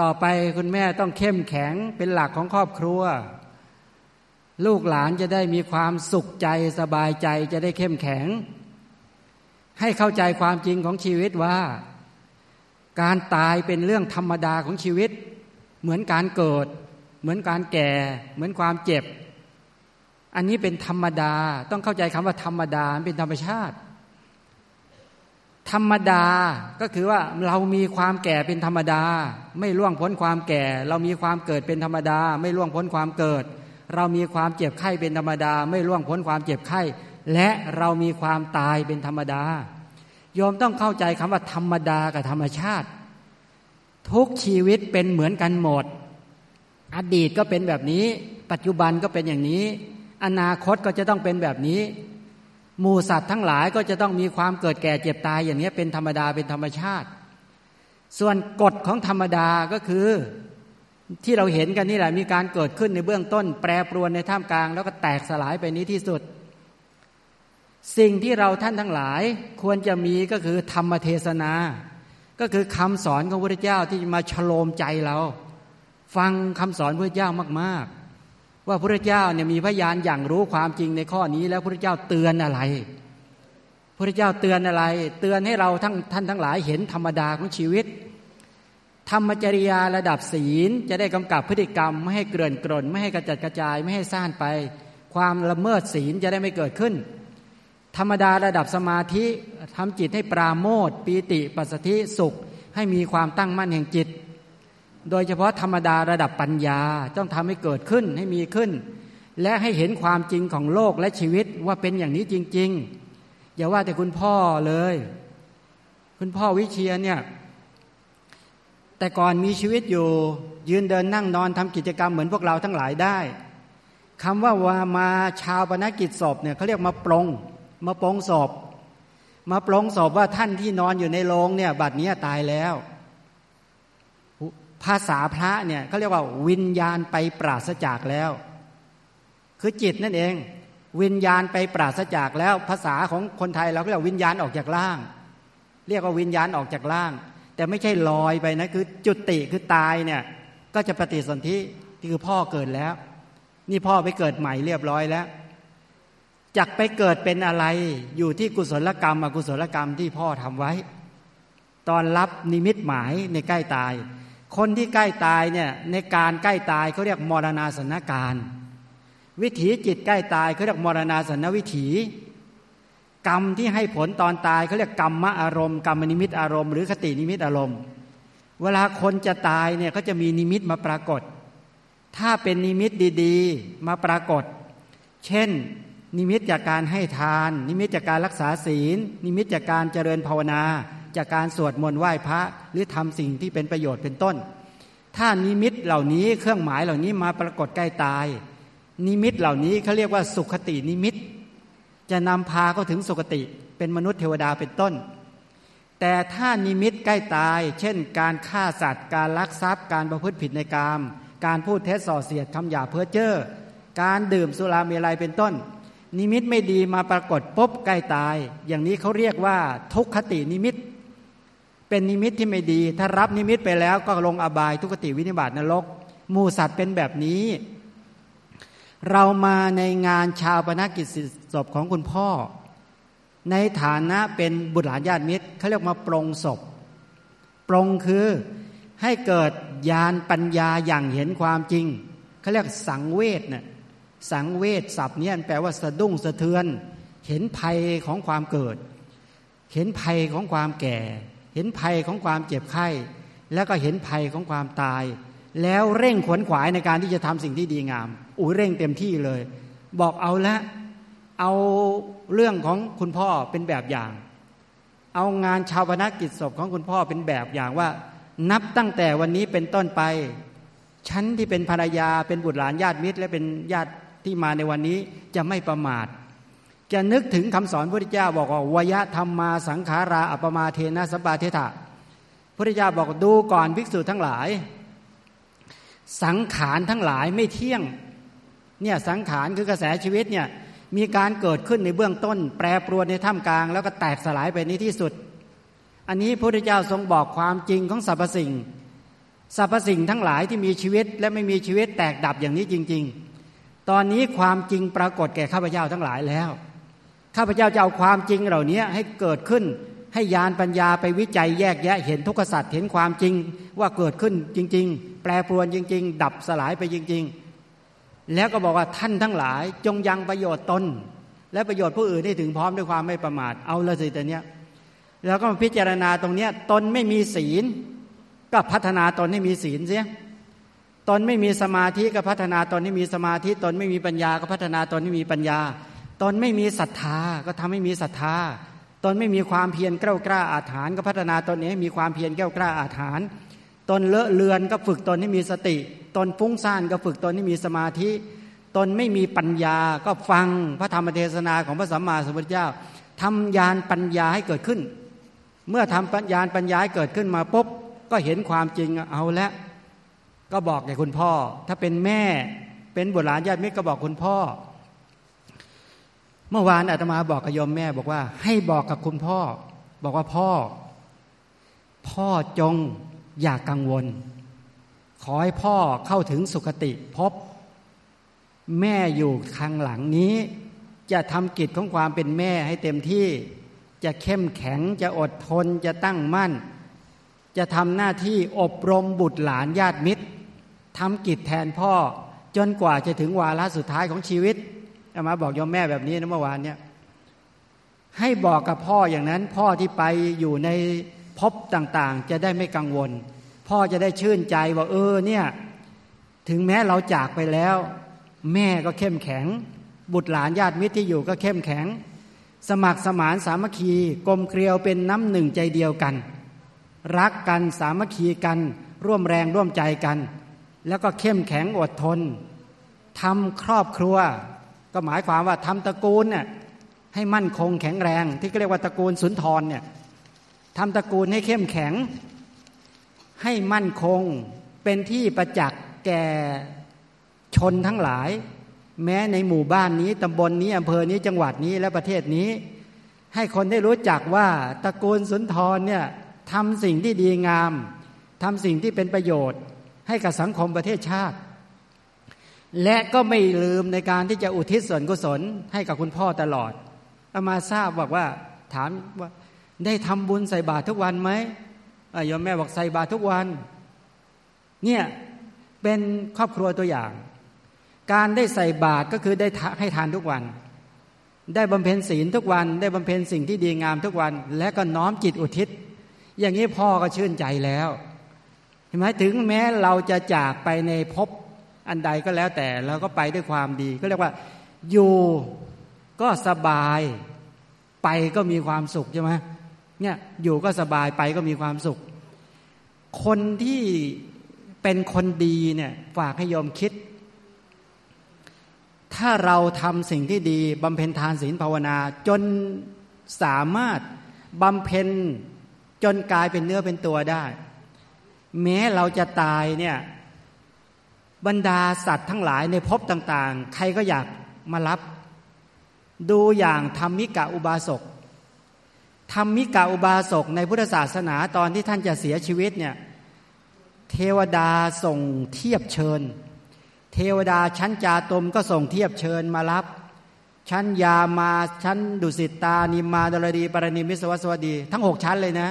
ต่อไปคุณแม่ต้องเข้มแข็งเป็นหลักของครอบครัว ลูกหลานจะได้มีความสุขใจสบายใจจะได้เข้มแข็ง ให้เข้าใจความจริงของชีวิตว่า การตายเป็นเรื่องธรรมดาของชีวิต เหมือนการเกิด เหมือนการแก่ เหมือนความเจ็บ อันนี้เป็นธรรมดาต้องเข้าใจคำว่าธรรมดาเป็นธรรมชาติ ธรรมดาก็คือว่าเรามีความแก่เป็นธรรมดา ไม่ล่วงพ้นความแก่ เรามีความเกิดเป็นธรรมดา ไม่ล่วงพ้นความเกิด เรามีความเจ็บไข้เป็นธรรมดา ไม่ล่วงพ้นความเจ็บไข้ และเรามีความตายเป็นธรรมดาโยมต้องเข้าใจคำว่าธรรมดากับธรรมชาติ ทุกชีวิตเป็นเหมือนกันหมด อดีตก็เป็นแบบนี้ ปัจจุบันก็เป็นอย่างนี้ อนาคตก็จะต้องเป็นแบบนี้หมูสัตว์ทั้งหลายก็จะต้องมีความเกิดแก่เจ็บตายอย่างนี้เป็นธรรมดาเป็นธรรมชาติ ส่วนกฎของธรรมดาก็คือ ที่เราเห็นกันนี่แหละมีการเกิดขึ้นในเบื้องต้น แปรปรวนในท่ามกลาง แล้วก็แตกสลายไปนี้ที่สุด สิ่งที่เราท่านทั้งหลายควรจะมีก็คือธรรมเทศนา ก็คือคำสอนของพระเจ้าที่มาฉโลมใจเรา ฟังคำสอนพระเจ้ามาก ๆ ว่าพระเจ้าเนี่ยมีพยานอย่างรู้ความจริงในข้อนี้ แล้วพระเจ้าเตือนอะไรพระเจ้าเตือนอะไร เตือนให้เราทั้งท่านทั้งหลายเห็นธรรมดาของชีวิต ธรรมจริยาระดับศีล จะได้กำกับพฤติกรรม ไม่ให้เกลื่อนกลน ไม่ให้กระจัดกระจายไม่ให้ซ่านไป ความละเมิดศีลจะได้ไม่เกิดขึ้น ธรรมดาระดับสมาธิทำจิตให้ปราโมทปีติปัสสธิสุข ให้มีความตั้งมั่นแห่งจิต โดยเฉพาะธรรมดาระดับปัญญาต้องทำให้เกิดขึ้นให้มีขึ้น และให้เห็นความจริงของโลกและชีวิตว่าเป็นอย่างนี้จริง ๆ อย่าว่าแต่คุณพ่อเลย คุณพ่อวิเชียเนี่ย แต่ก่อนมีชีวิตอยู่ ยืนเดินนั่งนอนทำกิจกรรมเหมือนพวกเราทั้งหลายได้คำว่าวามาชาวปนกิจศพเนี่ยเขาเรียกมาปรงมาปรงศพมาปรงศพว่าท่านที่นอนอยู่ในโรงเนี่ยบัดนี้ตายแล้วภาษาพระเนี่ยเขาเรียกว่าวิญญาณไปปราศจากแล้ว คือจิตนั่นเอง วิญญาณไปปราศจากแล้ว ภาษาของคนไทยเราก็เรียกวิญญาณออกจากร่าง เรียกว่าวิญญาณออกจากร่าง แต่ไม่ใช่ลอยไปนะคือจุติคือตายเนี่ย ก็จะปฏิสนธิที่คือพ่อเกิดแล้ว นี่พ่อไปเกิดใหม่เรียบร้อยแล้วจักไปเกิดเป็นอะไร อยู่ที่กุศลกรรมอกุศลกรรมที่พ่อทำไว้ ตอนรับนิมิตหมายในใกล้ตาย คนที่ใกล้ตายเนี่ยในการใกล้ตายเขาเรียกมรณาสนการ วิถีจิตใกล้ตายเขาเรียกมรณาสนวิถี กรรมที่ให้ผลตอนตายเขาเรียกกรรมอารมณ์กรรมนิมิตอารมณ์หรือคตินิมิตอารมณ์ เวลาคนจะตายเนี่ยเขาจะมีนิมิตมาปรากฏ ถ้าเป็นนิมิตดีๆ มาปรากฏ เช่น นิมิตจากการให้ทาน นิมิตจากการรักษาศีล นิมิตจากการเจริญภาวนา จากการสวดมนต์ไหว้พระ หรือทำสิ่งที่เป็นประโยชน์เป็นต้น ถ้านิมิตเหล่านี้เครื่องหมายเหล่านี้มาปรากฏใกล้ตาย นิมิตเหล่านี้เขาเรียกว่าสุคตินิมิต จะนำพาเขาถึงสุคติ เป็นมนุษย์เทวดาเป็นต้น แต่ถ้านิมิตใกล้ตาย เช่น การฆ่าสัตว์ การลักทรัพย์ การประพฤติผิดในกาม การพูดเท็จส่อเสียดคำหยาเพ้อเจ้อการดื่มสุราเมรัยเป็นต้น นิมิตไม่ดีมาปรากฏปุ๊บใกล้ตาย อย่างนี้เขาเรียกว่าทุคตินิมิต เป็นนิมิตที่ไม่ดี ถ้ารับนิมิตไปแล้วก็ลงอบายทุคติวินิบาตนรก มูสัตว์เป็นแบบนี้ เรามาในงานชาวปนกิจศพของคุณพ่อ ในฐานะเป็นบุตรหลานญาติมิตรเขาเรียกมาปรงศพ ปรงคือให้เกิดญาณปัญญาอย่างเห็นความจริงเขาเรียกสังเวชเนี่ยสังเวชศัพท์นี้แปลว่าสะดุ้งสะเทือน เห็นภัยของความเกิด เห็นภัยของความแก่ เห็นภัยของความเจ็บไข้ แล้วก็เห็นภัยของความตาย แล้วเร่งขวนขวายในการที่จะทำสิ่งที่ดีงาม อุ้ยเร่งเต็มที่เลย บอกเอาละเอาเรื่องของคุณพ่อเป็นแบบอย่าง เอางานชาวพนักกิจศพของคุณพ่อเป็นแบบอย่างว่า นับตั้งแต่วันนี้เป็นต้นไปฉันที่เป็นภรรยาเป็นบุตรหลานญาติมิตร และเป็นญาติที่มาในวันนี้จะไม่ประมาท จะนึกถึงคำสอนพระพุทธเจ้าบอกว่าวยธรรมมาสังขาราอัปมาเทนะสัปาเทถะพระพุทธเจ้าบอกดูก่อนภิกษุทั้งหลาย สังขารทั้งหลายไม่เที่ยง เนี่ยสังขารคือกระแสชีวิตเนี่ยมีการเกิดขึ้นในเบื้องต้น แปรปรวนในท่ามกลาง แล้วก็แตกสลายไปในที่สุด อันนี้พระพุทธเจ้าทรงบอกความจริงของสรรพสิ่งสรรพสิ่งทั้งหลายที่มีชีวิตและไม่มีชีวิตแตกดับอย่างนี้จริง ๆ ตอนนี้ความจริงปรากฏแก่ข้าพเจ้าทั้งหลายแล้ว ข้าพเจ้าจะเอาความจริงเหล่านี้ให้เกิดขึ้น ให้ยานปัญญาไปวิจัยแยกแยะเห็นทุกขสัตว์เห็นความจริงว่าเกิดขึ้นจริง ๆ แปรปรวนจริง ๆ ดับสลายไปจริง ๆ แล้วก็บอกว่าท่านทั้งหลาย จงยังประโยชน์ตนและประโยชน์ผู้อื่นให้ถึงพร้อมด้วยความไม่ประมาทเอาละสิแต่เนี้ยแล้วก็พิจารณาตรงเนี้ยตนไม่มีศีล ก็พัฒนาตนให้มีศีลเสียตนไม่มีสมาธิก็พัฒนาตนให้มีสมาธิ ตนไม่มีปัญญาก็พัฒนาตนให้มีปัญญา ตนไม่มีศรัทธาก็ทำให้มีศรัทธา ตนไม่มีความเพียรกล้ากล้าอาถานก็พัฒนาตนให้มีความเพียรกล้ากล้าอาถาน ตนเลอะเลือนก็ฝึกตนให้มีสติ ตนฟุ้งซ่านก็ฝึกตนให้มีสมาธิ ตนไม่มีปัญญาก็ฟังพระธรรมเทศนาของพระสัมมาสัมพุทธเจ้าทำยานปัญญาให้เกิดขึ้น เมื่อทำปัญญาปัญญาให้เกิดขึ้นมาปุ๊บก็เห็นความจริงเอาละก็บอกแก่คุณพ่อ ถ้าเป็นแม่เป็นบุตรหลานญาติมิตรก็บอกคุณพ่อ เมื่อวานอาตมาบอกกับโยมแม่บอกว่า ให้บอกกับคุณพ่อ บอกว่าพ่อ พ่อจงอย่ากกังวล ขอให้พ่อเข้าถึงสุคติพบ แม่อยู่ข้างหลังนี้ จะทำกิจของความเป็นแม่ให้เต็มที่ จะเข้มแข็งจะอดทนจะตั้งมั่น จะทำหน้าที่อบรมบุตรหลานญาติมิตรทำกิจแทนพ่อ จนกว่าจะถึงวาระสุดท้ายของชีวิตอามาบอกยอมแม่แบบนี้นะเมื่อวานเนี่ยให้บอกกับพ่ออย่างนั้น พ่อที่ไปอยู่ในพบต่างๆ จะได้ไม่กังวล พ่อจะได้ชื่นใจว่า เออเนี่ย ถึงแม้เราจากไปแล้ว แม่ก็เข้มแข็ง บุตรหลานญาติมิตรที่อยู่ก็เข้มแข็ง สมัครสมานสามัคคีกลมเกลียวเป็นน้ำหนึ่งใจเดียวกัน รักกันสามัคคีกัน ร่วมแรงร่วมใจกัน แล้วก็เข้มแข็งอดทนทำครอบครัว ก็หมายความว่าทำตระกูลเนี่ยให้มั่นคงแข็งแรง ที่เรียกว่าตระกูลสุนทรเนี่ยทำตระกูลให้เข้มแข็ง ให้มั่นคงเป็นที่ประจักษ์แก่ชนทั้งหลาย แม้ในหมู่บ้านนี้ตำบลนนี้อำเภอนี้จังหวัดนี้และประเทศนี้ ให้คนได้รู้จักว่าตระกูลสุนทรเนี่ยทำสิ่งที่ดีงามทำสิ่งที่เป็นประโยชน์ ให้กับสังคมประเทศชาติ และก็ไม่ลืมในการที่จะอุทิศส่วนกุศลให้กับคุณพ่อตลอดเอามาทราบบอกว่าถามว่าได้ทำบุญใส่บาตรทุกวันไหม ยอมแม่บอกใส่บาตรทุกวัน เนี่ยเป็นครอบครัวตัวอย่าง การได้ใส่บาตรก็คือได้ให้ทานทุกวัน ได้บำเพ็ญศีลทุกวัน ได้บำเพ็ญสิ่งที่ดีงามทุกวัน และก็น้อมจิตอุทิศ อย่างนี้พ่อก็ชื่นใจแล้วเห็นไหมถึงแม้เราจะจากไปในภพอันใดก็แล้วแต่เราก็ไปด้วยความดี ก็เรียกว่าอยู่ก็สบายไปก็มีความสุขใช่ไหม เนี่ยอยู่ก็สบายไปก็มีความสุข คนที่เป็นคนดีเนี่ยฝากให้โยมคิด ถ้าเราทำสิ่งที่ดีบำเพ็ญทานศีลภาวนา จนสามารถบำเพ็ญจนกลายเป็นเนื้อเป็นตัวได้ แม้เราจะตายเนี่ยบรรดาสัตว์ทั้งหลายในภพต่าง ๆ ใครก็อยากมารับ ดูอย่างธรรมิกะอุบาสก ธรรมิกะอุบาสกในพุทธศาสนาตอนที่ท่านจะเสียชีวิตเนี่ยเทวดาส่งเทียบเชิญ เทวดาชั้นจาตมก็ส่งเทียบเชิญมารับ ชั้นยามาชั้นดุสิตานิมาดลดีปรณิมิสวัสวดี ทั้งหกชั้นเลยนะ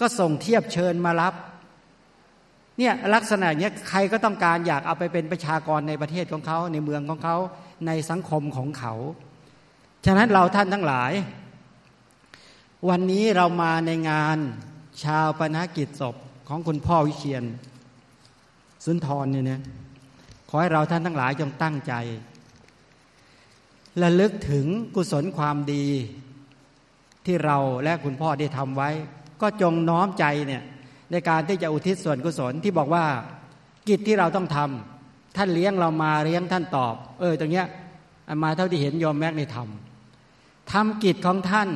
ก็ส่งเทียบเชิญมารับเนี่ยลักษณะเนี้ยใครก็ต้องการอยากเอาไปเป็นประชากรในประเทศของเขาในเมืองของเขาในสังคมของเขา ฉะนั้นเราท่านทั้งหลาย วันนี้เรามาในงานชาวปนกิจศพของคุณพ่อวิเชียนสุนทรเนี่ยนะขอให้เราท่านทั้งหลายจงตั้งใจและลึกถึงกุศลความดีที่เราและคุณพ่อได้ทำไว้ ก็จงน้อมใจเนี่ยในการที่จะอุทิศส่วนกุศลที่บอกว่ากิจที่เราต้องทำท่านเลี้ยงเรามาเลี้ยงท่านตอบ เออตรงเนี้ยมาเท่าที่เห็นยอมแม็กในทำทำกิจของท่าน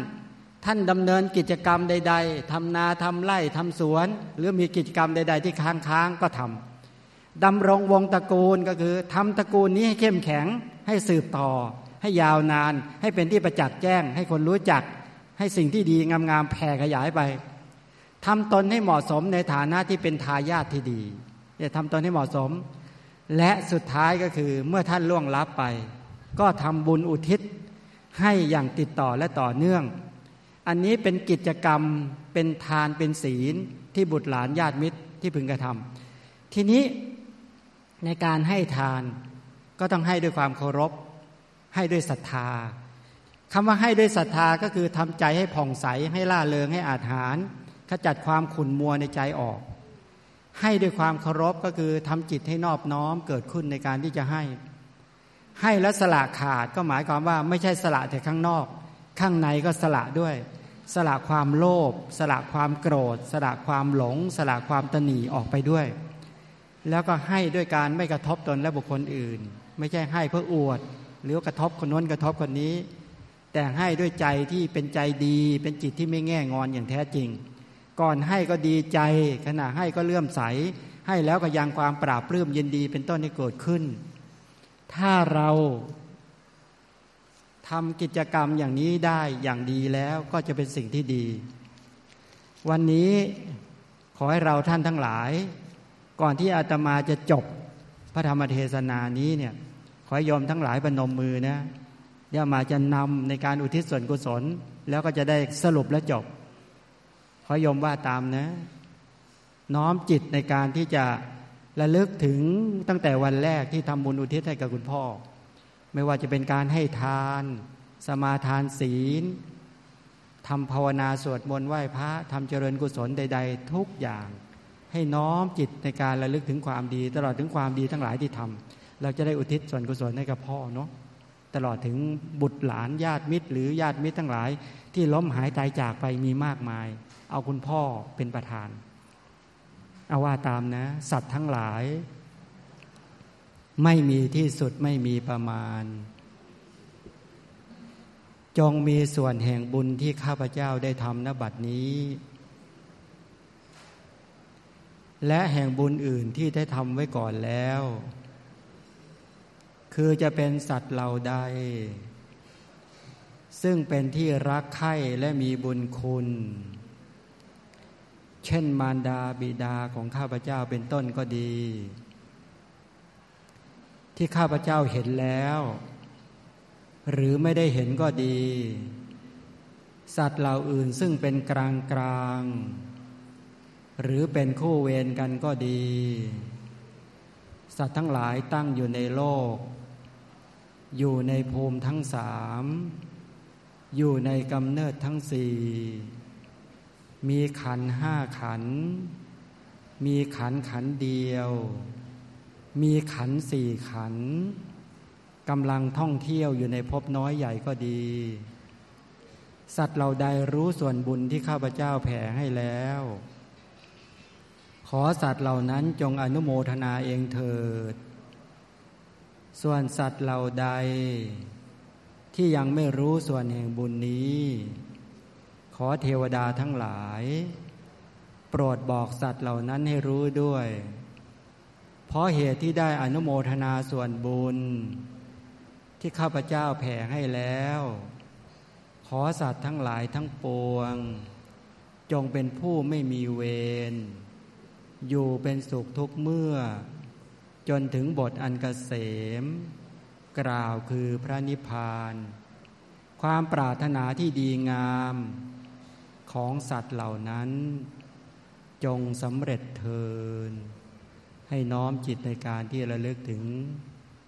ท่านดำเนินกิจกรรมใด ๆทำนาทำไร่ทำสวน หรือมีกิจกรรมใด ๆ ที่ค้างค้างก็ทำดำรงวงตระกูลก็คือทำตระกูลนี้ให้เข้มแข็งให้สืบต่อ ให้ยาวนาน ให้เป็นที่ประจักษ์แจ้ง ให้คนรู้จัก ให้สิ่งที่ดีงามๆแผ่ขยายไปทำตนให้เหมาะสมในฐานะที่เป็นทายาทที่ดีอย่าทำตนให้เหมาะสม และสุดท้ายก็คือเมื่อท่านล่วงลับไป ก็ทำบุญอุทิศให้อย่างติดต่อและต่อเนื่อง อันนี้เป็นกิจกรรมเป็นทานเป็นศีลที่บุตรหลานญาติมิตรที่พึงกระทำทีนี้ในการให้ทานก็ต้องให้ด้วยความเคารพ ให้ด้วยศรัทธาคำว่าให้ด้วยศรัทธาก็คือทำใจให้ผ่องใสให้ล่าเริงให้อาถรรขจัดความขุ่นมัวในใจออก ให้ด้วยความเคารพก็คือทำจิตให้นอบน้อมเกิดขึ้นในการที่จะให้ ให้และสละขาดก็หมายความว่าไม่ใช่สละแต่ข้างนอก ข้างในก็สละด้วย สละความโลภสละความโกรธ สละความหลง สละความตนีออกไปด้วย แล้วก็ให้ด้วยการไม่กระทบตนและบุคคลอื่น ไม่ใช่ให้เพื่ออวด หรือกระทบคนน้นกระทบคนนี้ แต่ให้ด้วยใจที่เป็นใจดี เป็นจิตที่ไม่แง่งอนอย่างแท้จริง ก่อนให้ก็ดีใจ ขณะให้ก็เลื่อมใส ให้แล้วก็ยังความปราบปลื้มยินดีเป็นต้นที่เกิดขึ้น ถ้าเรา ทำกิจกรรมอย่างนี้ได้อย่างดีแล้วก็จะเป็นสิ่งที่ดี วันนี้ขอให้เราท่านทั้งหลาย ก่อนที่อาตมาจะจบพระธรรมเทศนานี้เนี่ยขอให้ยอมทั้งหลายปนมมือนะย่ามาจะนำในการอุทิศส่วนกุศล แล้วก็จะได้สรุปและจบ ขอยมว่าตามนะ น้อมจิตในการที่จะระลึกถึงตั้งแต่วันแรกที่ทำบุญอุทิศให้กับคุณพ่อ ไม่ว่าจะเป็นการให้ทาน สมาทานศีลทำภาวนาสวดมนต์ไหว้พระทำเจริญกุศลใด ๆ ทุกอย่าง ให้น้อมจิตในการระลึกถึงความดี ตลอดถึงความดีทั้งหลายที่ทำเราจะได้อุทิศส่วนกุศลให้กับพ่อเนาะตลอดถึงบุตรหลานญาติมิตร หรือญาติมิตรทั้งหลาย ที่ล้มหายตายจากไปมีมากมาย เอาคุณพ่อเป็นประธาน เอาว่าตามนะ สัตว์ทั้งหลาย ไม่มีที่สุดไม่มีประมาณ จงมีส่วนแห่งบุญที่ข้าพเจ้าได้ทำณบัดนี้ และแห่งบุญอื่นที่ได้ทำไว้ก่อนแล้ว คือจะเป็นสัตว์เหล่าใด ซึ่งเป็นที่รักใคร่และมีบุญคุณ เช่นมารดาบิดาของข้าพเจ้าเป็นต้นก็ดี ที่ข้าพเจ้าเห็นแล้ว หรือไม่ได้เห็นก็ดี สัตว์เหล่าอื่นซึ่งเป็นกลางกลางหรือเป็นคู่เวรกันก็ดี สัตว์ทั้งหลายตั้งอยู่ในโลก อยู่ในภูมิทั้งสามอยู่ในกำเนิดทั้งสี่มีขันห้าขัน มีขันขันเดียว มีขันสี่ขันกำลังท่องเที่ยวอยู่ในภพน้อยใหญ่ก็ดี สัตว์เราใดรู้ส่วนบุญที่ข้าพเจ้าแผ่ให้แล้ว ขอสัตว์เหล่านั้นจงอนุโมทนาเองเถิด ส่วนสัตว์เหล่าใด ที่ยังไม่รู้ส่วนแห่งบุญนี้ ขอเทวดาทั้งหลาย โปรดบอกสัตว์เหล่านั้นให้รู้ด้วย เพราะเหตุที่ได้อนุโมทนาส่วนบุญ ที่ข้าพเจ้าแผ่ให้แล้ว ขอสัตว์ทั้งหลายทั้งปวง จงเป็นผู้ไม่มีเวรอยู่เป็นสุขทุกเมื่อ จนถึงบทอันกเกษม กล่าวคือพระนิพพาน ความปรารถนาที่ดีงามของสัตว์เหล่านั้น จงสำเร็จเทิน ให้น้อมจิตในการที่ระลึกถึง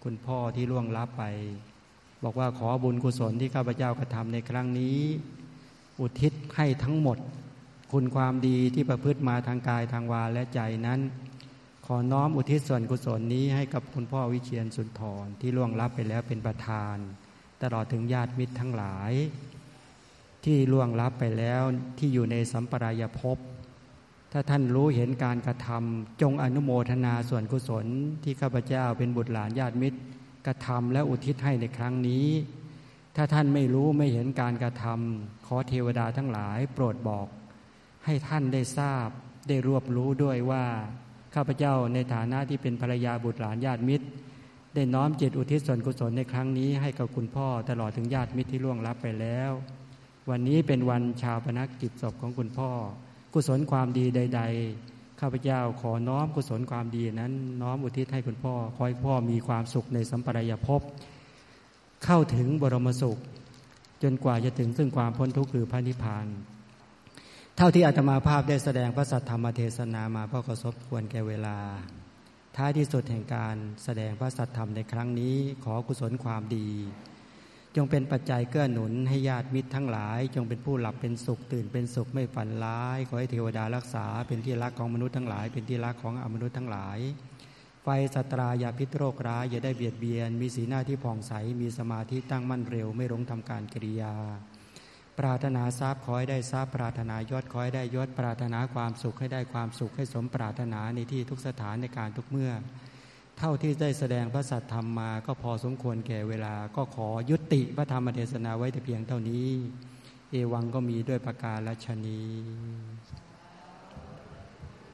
คุณพ่อที่ล่วงลับไป บอกว่าขอบุญกุศลที่ข้าพเจ้ากระทำในครั้งนี้ อุทิศให้ทั้งหมด คุณความดีที่ประพฤติมาทางกายทางวาและใจนั้น ขอน้อมอุทิศส่วนกุศลนี้ให้กับคุณพ่อวิเชียนสุนทรที่ล่วงลับไปแล้วเป็นประธาน ตลอดถึงญาติมิตรทั้งหลาย ที่ล่วงลับไปแล้วที่อยู่ในสัมปรายภพ ถ้าท่านรู้เห็นการกระทำจงอนุโมทนาส่วนกุศลที่ข้าพเจ้าเป็นบุตรหลานญาติมิตร กระทำและอุทิศให้ในครั้งนี้ ถ้าท่านไม่รู้ไม่เห็นการกระทำขอเทวดาทั้งหลาย โปรดบอก ให้ท่านได้ทราบ ได้รวบรู้ด้วยว่าข้าพเจ้าในฐานะที่เป็นภรรยาบุตรหลานญาติมิตร ได้น้อมจิตอุทิศส่วนกุศลในครั้งนี้ ให้กับคุณพ่อตลอดถึงญาติมิตรที่ล่วงลับไปแล้ว วันนี้เป็นวันชาวพนักกิจศพของคุณพ่อ กุศลความดีใด ๆ ข้าพเจ้าขอน้อมกุศลความดีนั้น น้อมอุทิศให้คุณพ่อขอให้พ่อมีความสุขในสัมปรายภพเข้าถึงบรมสุข จนกว่าจะถึงซึ่งความพ้นทุกข์คือพระนิพพาน เท่าที่อาตมาภาพได้แสดงพระสัทธรรมเทศนามาพราะกระสบควรแก่เวลา ท้ายที่สุดแห่งการแสดงพระสัทธรรมในครั้งนี้ขอกุศลความดี จงเป็นปัจจัยเกื้อหนุนให้ญาติมิตรทั้งหลาย จงเป็นผู้หลับเป็นสุขตื่นเป็นสุขไม่ฝันร้าย ขอให้เทวดารักษา เป็นที่รักของมนุษย์ทั้งหลาย เป็นที่รักของอมนุษย์ทั้งหลาย ไฟสัตราอย่าพิษโรคร้ายอย่าได้เบียดเบียน มีสีหน้าที่ผ่องใสมีสมาธิตั้งมั่นเร็วไม่รงทำการกิริยา ปรารถนาทรัพย์ขอให้ได้ทรัพย์ปรารถนายศขอให้ได้ยศปรารถนาความสุขให้ได้ความสุขให้สมปรารถนาในที่ทุกสถานในการทุกเมื่อ เท่าที่ได้แสดงพระสัทธรรมมาก็พอสมควรแก่เวลา ก็ขอยุติพระธรรมเทศนาไว้แต่เพียงเท่านี้ เอวังก็มีด้วยประกาศชนี